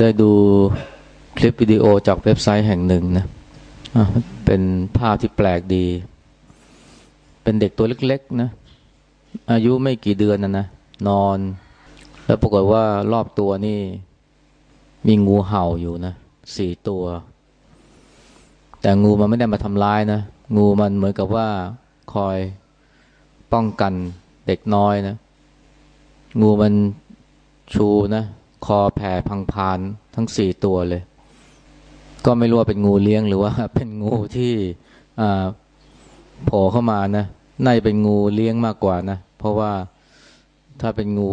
ได้ดูคลิปวิดีโอจากเว็บไซต์แห่งหนึ่งนะเป็นภาพที่แปลกดี เป็นเด็กตัวเล็กๆนะ อายุไม่กี่เดือนนะนะ นอน แล้วปรากฏว่ารอบตัวนี่ มีงูเห่าอยู่นะสี่ตัว แต่งูมันไม่ได้มาทำร้ายนะ งูมันเหมือนกับว่าคอยป้องกันเด็กน้อยนะ งูมันชูนะ คอแผ่พังพานทั้งสี่ตัวเลย ก็ไม่รู้ว่าเป็นงูเลี้ยงหรือว่า เป็นงูที่โผล่เข้ามานะน่าจะเป็นงูเลี้ยงมากกว่านะ เพราะว่าถ้าเป็นงู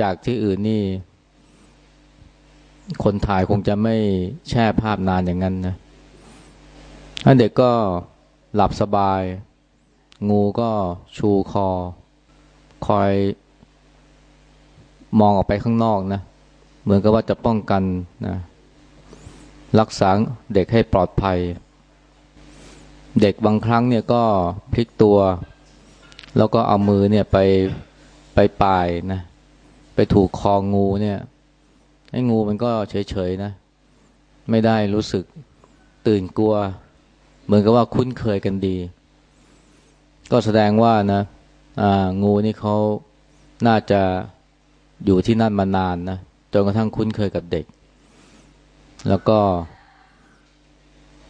จากที่อื่นนี่ คนถ่ายคงจะไม่แช่ภาพนานอย่างนั้นนะอันเด็กก็หลับสบาย งูก็ชูคอ คอย มองออกไปข้างนอกนะ เหมือนกับว่าจะป้องกันนะรักษาเด็กให้ปลอดภัย เด็กบางครั้งเนี่ยก็พลิกตัว แล้วก็เอามือเนี่ยไปไปปลายนะ ไปถูกคองูเนี่ยไอ้งูมันก็เฉยๆนะ ไม่ได้รู้สึกตื่นกลัว เหมือนกับว่าคุ้นเคยกันดี ก็แสดงว่านะงูนี่เขาน่าจะ อยู่ที่นั่นมานานนะจนกระทั่งคุ้นเคยกับเด็ก แล้วก็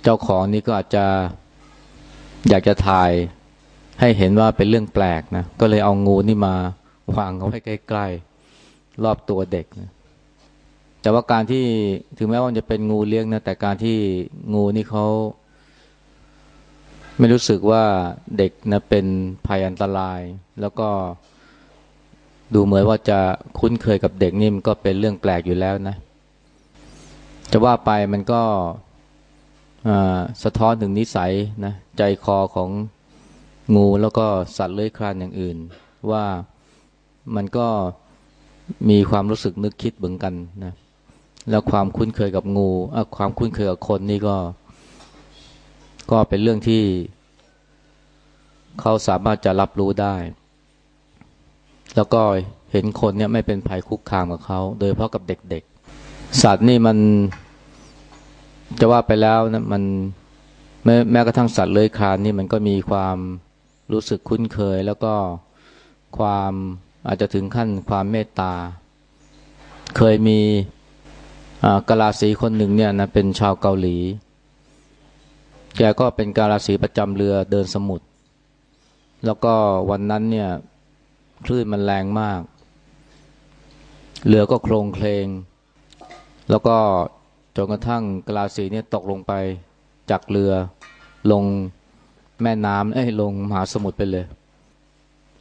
เจ้าของนี่ก็อาจจะอยากจะถ่ายให้เห็นว่าเป็นเรื่องแปลกนะ ก็เลยเอางูนี่มาวางเอาไว้ใกล้ๆรอบตัวเด็กนะแต่ว่าการที่ถึงแม้ว่าจะเป็นงูเลี้ยงนะแต่การที่งูนี่เขาไม่รู้สึกว่าเด็กนะเป็นภัยอันตราย แล้วก็ ดูเหมือนว่าจะคุ้นเคยกับเด็กนี่มันก็เป็นเรื่องแปลกอยู่แล้วนะ จะว่าไปมันก็สะท้อนถึงนิสัยนะใจคอของงูแล้วก็สัตว์เลื้อยคลานอย่างอื่น ว่ามันก็มีความรู้สึกนึกคิดเหมือนกันนะแล้วความคุ้นเคยกับงูความคุ้นเคยกับคนนี่ก็ ก็เป็นเรื่องที่ เขาสามารถจะรับรู้ได้ แล้วก็เห็นคนเนี่ยไม่เป็นภัยคุกคามกับเขา โดยเพราะกับเด็กๆ สัตว์นี่มันจะว่าไปแล้วนะมันแม้แม้กระทั่งสัตว์เลื้อยคลานนี่มันก็มีความรู้สึกคุ้นเคย แล้วก็ความอาจจะถึงขั้นความเมตตา เคยมีกาลาสีคนหนึ่งเนี่ยนะเป็นชาวเกาหลี แกก็เป็นกาลาสีประจำเรือเดินสมุทรแล้วก็วันนั้นเนี่ย คลื่นมันแรงมาก เรือก็โครงเคลง แล้วก็จนกระทั่งกลาสีเนี่ยตกลงไปจากเรือลงแม่น้ำเอ้ยลงมหาสมุทรไปเลย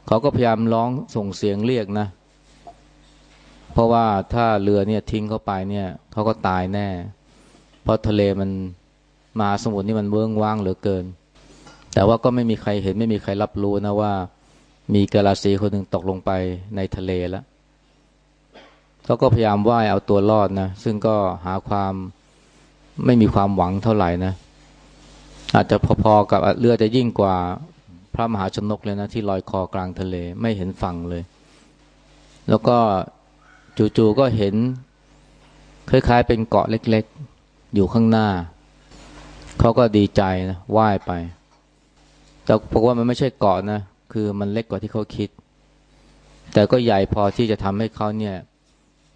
เขาก็พยายามร้องส่งเสียงเรียกนะ เพราะว่าถ้าเรือเนี่ยทิ้งเข้าไปเนี่ยเขาก็ตายแน่ เพราะทะเลมันมหาสมุทรนี่มันเบื้องว่างเหลือเกิน แต่ว่าก็ไม่มีใครเห็นไม่มีใครรับรู้นะว่า มีกาลาสีคนหนึ่งตกลงไปในทะเลแล้วเขาก็พยายามว่ายเอาตัวรอดนะ ซึ่งก็หาความไม่มีความหวังเท่าไหร่นะ อาจจะพอๆกับเรือจะยิ่งกว่าพระมหาชนกเลยนะ ที่ลอยคอกลางทะเลไม่เห็นฝั่งเลย แล้วก็จู่ๆก็เห็น คล้ายๆเป็นเกาะเล็กๆ อยู่ข้างหน้า เขาก็ดีใจนะว่ายไป แต่พบว่ามันไม่ใช่เกาะนะ คือมันเล็กกว่าที่เขาคิด แต่ก็ใหญ่พอที่จะทำให้เขาเนี่ย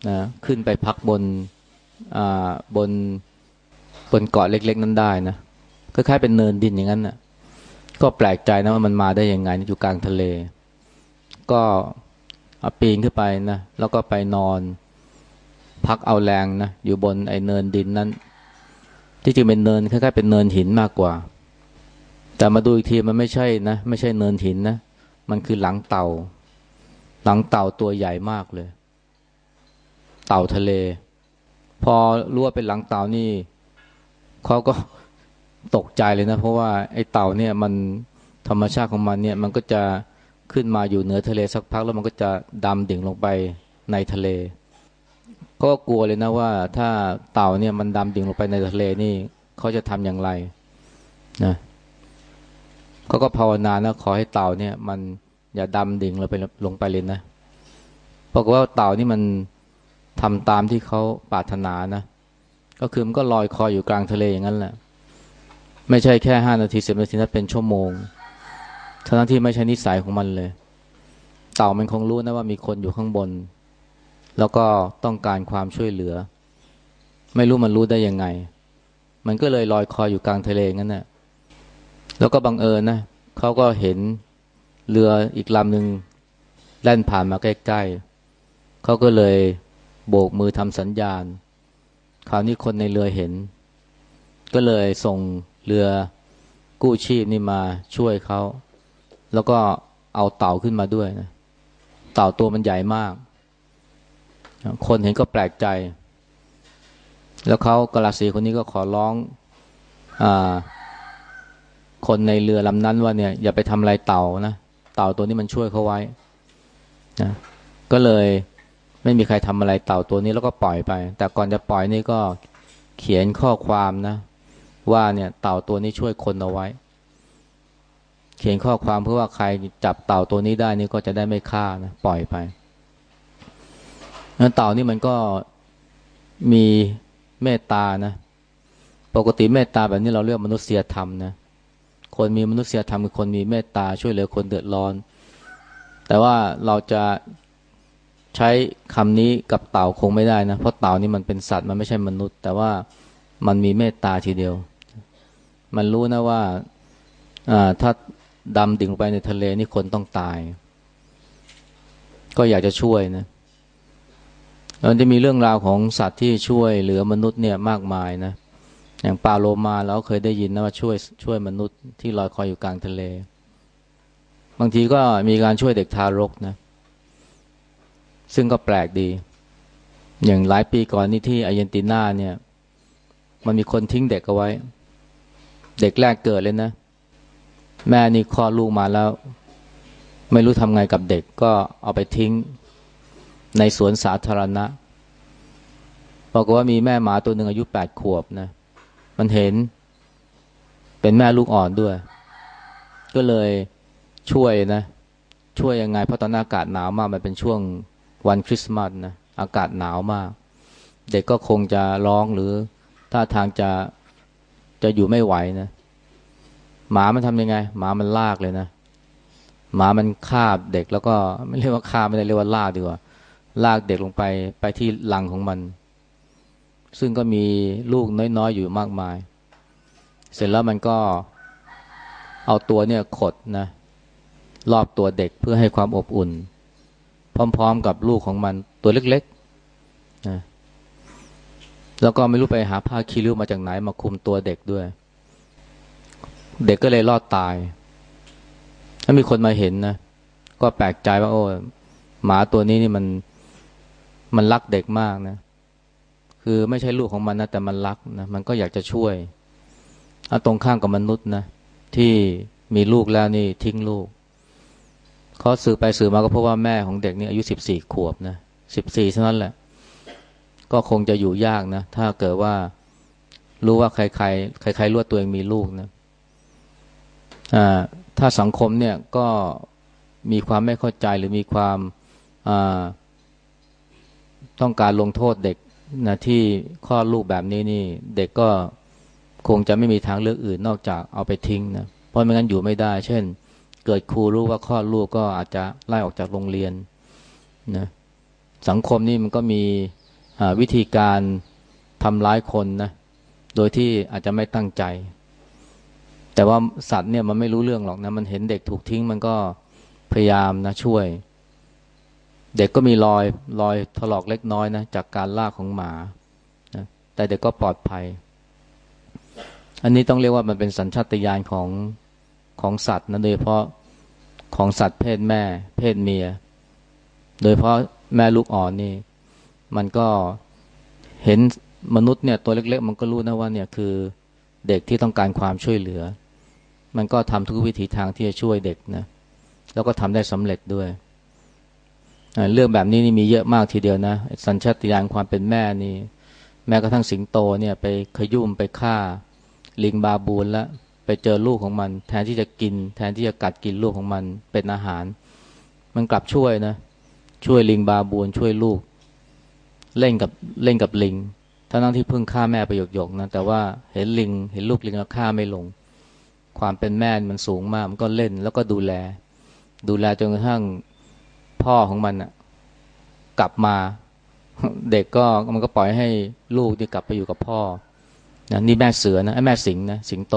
นะขึ้นไปพักบนอ่าบนบนเกาะเล็ก ๆ นั้นได้นะคล้ายๆเป็นเนินดินอย่างนั้นนะ่ะ ก็แปลกใจนะว่ามันมาได้ยังไงอยู่กลางทะเล ก็ปีนขึ้นไปนะแล้วก็ไปนอน พักเอาแรงนะอยู่บนไอ้เนินดินนั้น ที่จริงเป็นเนินคล้ายๆเป็นเนินหินมากกว่า แต่มาดูอีกทีมันไม่ใช่นะไม่ใช่เนินหินนะ มันคือหลังเต่า หลังเต่าตัวใหญ่มากเลย เต่าทะเล พอรู้ว่าเป็นหลังเต่านี่เขาก็ตกใจเลยนะ เพราะว่าไอ้เต่าเนี่ยมันธรรมชาติของมันเนี่ย มันก็จะขึ้นมาอยู่เหนือทะเลสักพักแล้วมันก็จะดำดิ่งลงไปในทะเล ก็กลัวเลยนะว่า ถ้าเต่าเนี่ยมันดำดิ่งลงไปในทะเลนี่เขาจะทำอย่างไรนะเขาก็ภาวนานะขอให้เต่าเนี่ย มันอย่าดำดิ่งลงไปลงไปเลยนะบอกว่าเต่านี่มันทำตามที่เขาปรารถนานะ ก็คือมันก็ลอยคอยอยู่กลางทะเลอย่างนั้นแหละ ไม่ใช่แค่ห้านาทีสิบนาทีนั้นเป็นชั่วโมงทั้งที่ไม่ใช่นิสัยของมันเลย เต่ามันคงรู้นะว่ามีคนอยู่ข้างบน แล้วก็ต้องการความช่วยเหลือ ไม่รู้มันรู้ได้ยังไง มันก็เลยลอยคอยอยู่กลางทะเลงั้นนะ่ะ แล้วก็บังเอิญนะเขาก็เห็นเรืออีกลำหนึ่งแล่นผ่านมาใกล้ๆเขาก็เลยโบกมือทำสัญญาณ คราวนี้คนในเรือเห็น ก็เลยส่งเรือกู้ชีพนี่มาช่วยเขาแล้วก็เอาเต่าขึ้นมาด้วยนะเต่าตัวมันใหญ่มาก คนเห็นก็แปลกใจ แล้วเขากราสีคนนี้ก็ขอร้อง อ่า คนในเรือลำนั้นว่าเนี่ยอย่าไปทำอะไรเต่านะเต่าตัวนี้มันช่วยเขาไว้นะก็เลยไม่มีใครทำอะไรเต่าตัวนี้แล้วก็ปล่อยไป แต่ก่อนจะปล่อยนี่ก็เขียนข้อความนะ ว่าเนี่ยเต่าตัวนี้ช่วยคนเอาไว้ เขียนข้อความเพื่อว่าใครจับเต่าตัวนี้ได้นี่ก็จะได้ไม่ฆ่านะปล่อยไปนั่นเต่านี่มันก็มีเมตตานะ ปกติเมตตาแบบนี้เราเรียกมนุษยธรรมนะ คนมีมนุษยธรรมคือคนมีเมตตาช่วยเหลือคนเดือดร้อน แต่ว่าเราจะใช้คำนี้กับเต่าคงไม่ได้นะ เพราะเต่านี่มันเป็นสัตว์มันไม่ใช่มนุษย์ แต่ว่ามันมีเมตตาทีเดียว มันรู้นะว่าถ้าดำดิ่งไปในทะเลนี่คนต้องตาย ก็อยากจะช่วยนะมันจะมีเรื่องราวของสัตว์ที่ช่วยเหลือมนุษย์เนี่ยมากมายนะ อย่างปลาโลมาเราเคยได้ยินนะว่าช่วยช่วยมนุษย์ที่ลอยคอยอยู่กลางทะเล บางทีก็มีการช่วยเด็กทารกนะ ซึ่งก็แปลกดี อย่างหลายปีก่อนนี่ที่อาร์เจนตินาเนี่ย มันมีคนทิ้งเด็กเอาไว้ เด็กแรกเกิดเลยนะ แม่นี่คลอดลูกมาแล้ว ไม่รู้ทำไงกับเด็กก็เอาไปทิ้งในสวนสาธารณะบอกว่ามีแม่หมาตัวหนึ่งอายุแปดขวบนะ มันเห็น เป็นแม่ลูกอ่อนด้วย ก็เลยช่วยนะ ช่วยยังไง เพราะตอนอากาศหนาวมาก มันเป็นช่วงวันคริสต์มาสนะ อากาศหนาวมาก เด็กก็คงจะร้องหรือท่าทางจะจะอยู่ไม่ไหวนะ หมามันทำยังไง หมามันลากเลยนะ หมามันคาบเด็กแล้วก็ไม่เรียกว่าคาบไม่ได้เรียกว่าลากดีกว่า ลากเด็กลงไปไปที่ลังของมัน ซึ่งก็มีลูกน้อยๆ อยู่มากมาย เสร็จแล้วมันก็เอาตัวเนี่ยขดนะรอบตัวเด็กเพื่อให้ความอบอุ่น พร้อมๆกับลูกของมันตัวเล็กๆนะแล้วก็ไม่รู้ไปหาผ้าคีริ้วมาจากไหนมาคุมตัวเด็กด้วย เด็กก็เลยรอดตาย ถ้ามีคนมาเห็นนะก็แปลกใจว่าโอ้หมาตัวนี้นี่มันมันรักเด็กมากนะ คือไม่ใช่ลูกของมันนะแต่มันรักนะมันก็อยากจะช่วยเอาตรงข้ามกับมนุษย์นะที่มีลูกแล้วนี่ทิ้งลูกเขาสื่อไปสื่อมาก็เพราะว่าแม่ของเด็กนี่อายุสิบสี่ขวบนะสิบสี่เท่านั้นแหละ ก็คงจะอยู่ยากนะ ถ้าเกิดว่ารู้ว่าใครใครใครใครรู้ว่าตัวเองมีลูกนะอ่าถ้าสังคมเนี่ยก็มีความไม่เข้าใจหรือมีความอ่าต้องการลงโทษเด็ก นะที่คลอดลูกแบบนี้นี่ เด็กก็คงจะไม่มีทางเลือกอื่นนอกจากเอาไปทิ้งนะเพราะไม่งั้นอยู่ไม่ได้ เช่น เกิดครูรู้ว่าคลอดลูกก็อาจจะไล่ออกจากโรงเรียนนะสังคมนี่มันก็มีวิธีการทำร้ายคนนะโดยที่อาจจะไม่ตั้งใจ แต่ว่าสัตว์เนี่ยมันไม่รู้เรื่องหรอกนะมันเห็นเด็กถูกทิ้งมันก็พยายามนะช่วย เด็กก็มีรอยรอยถลอกเล็กน้อยนะจากการลากของหมานะแต่เด็กก็ปลอดภัย อันนี้ต้องเรียกว่ามันเป็นสัญชาตญาณของของสัตว์นะโดยเฉพาะของสัตว์เพศแม่ เพศเมีย โดยเพราะแม่ลูกอ่อนนี่ มันก็เห็นมนุษย์เนี่ยตัวเล็ก ๆ มันก็รู้นะว่าเนี่ยคือเด็กที่ต้องการความช่วยเหลือ มันก็ทำทุกวิถีทางที่จะช่วยเด็กนะแล้วก็ทำได้สำเร็จด้วย เรื่องแบบนี้นี่มีเยอะมากทีเดียวนะ สัญชาติญาณความเป็นแม่นี่ แม้กระทั่งสิงโตเนี่ยไปขยุ่มไปฆ่า ลิงบาบูนแล้วไปเจอลูกของมัน แทนที่จะกิน แทนที่จะกัดกินลูกของมันเป็นอาหาร มันกลับช่วยนะ ช่วยลิงบาบูนช่วยลูก เล่นกับเล่นกับลิงทั้งนั้นที่เพิ่งฆ่าแม่ไปหยกๆนะแต่ว่าเห็นลิงเห็นลูกลิงแล้วฆ่าไม่ลง ความเป็นแม่มันสูงมากมันก็เล่นแล้วก็ดูแล ดูแลจนกระทั่ง พ่อของมันอะกลับมา เด็กก็มันก็ปล่อยให้ลูกที่กลับไปอยู่กับพ่อนะนี่แม่เสือนะไอ้แม่สิงนะสิงโต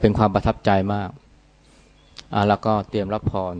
เป็นความประทับใจมากอ่าแล้วก็เตรียมรับพร